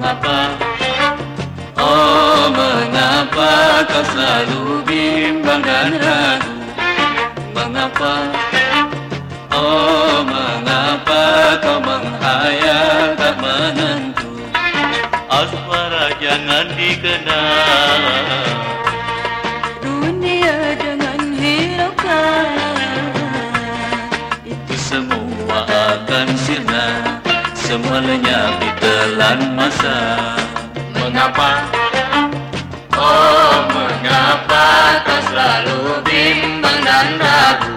mengapa? Oh mengapa kau selalu bimbang dan ragu? Mengapa? Oh mengapa kau menghayal tak menentu? Asmara jangan dikenal. Ditelan masa. Mengapa? Oh mengapa Tak selalu bimbang dan ragu?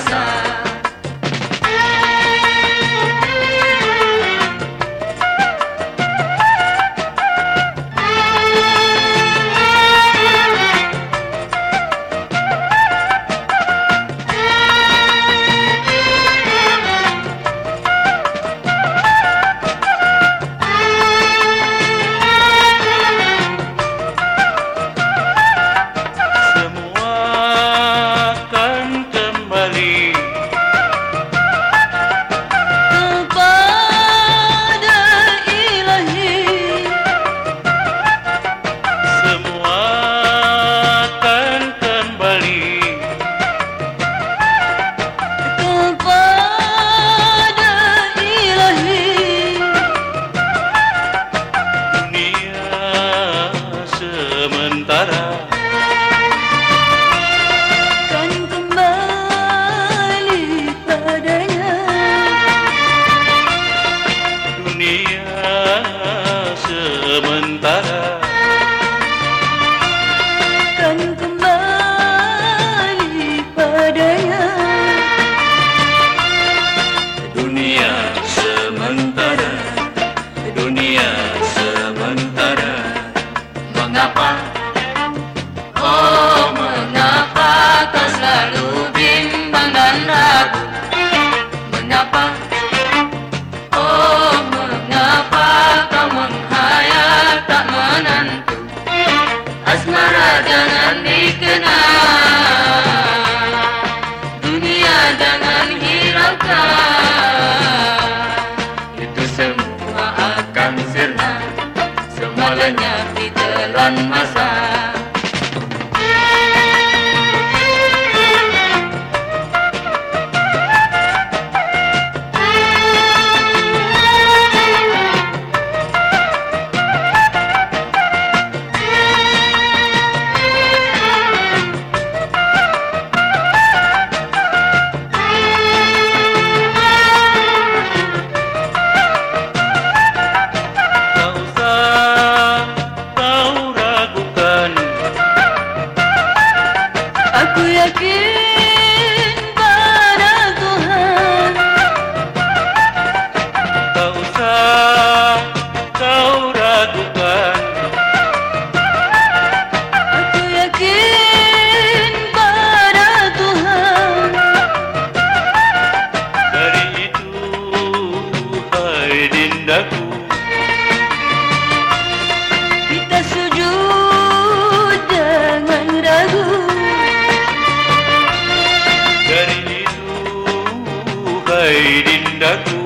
casa. Kinder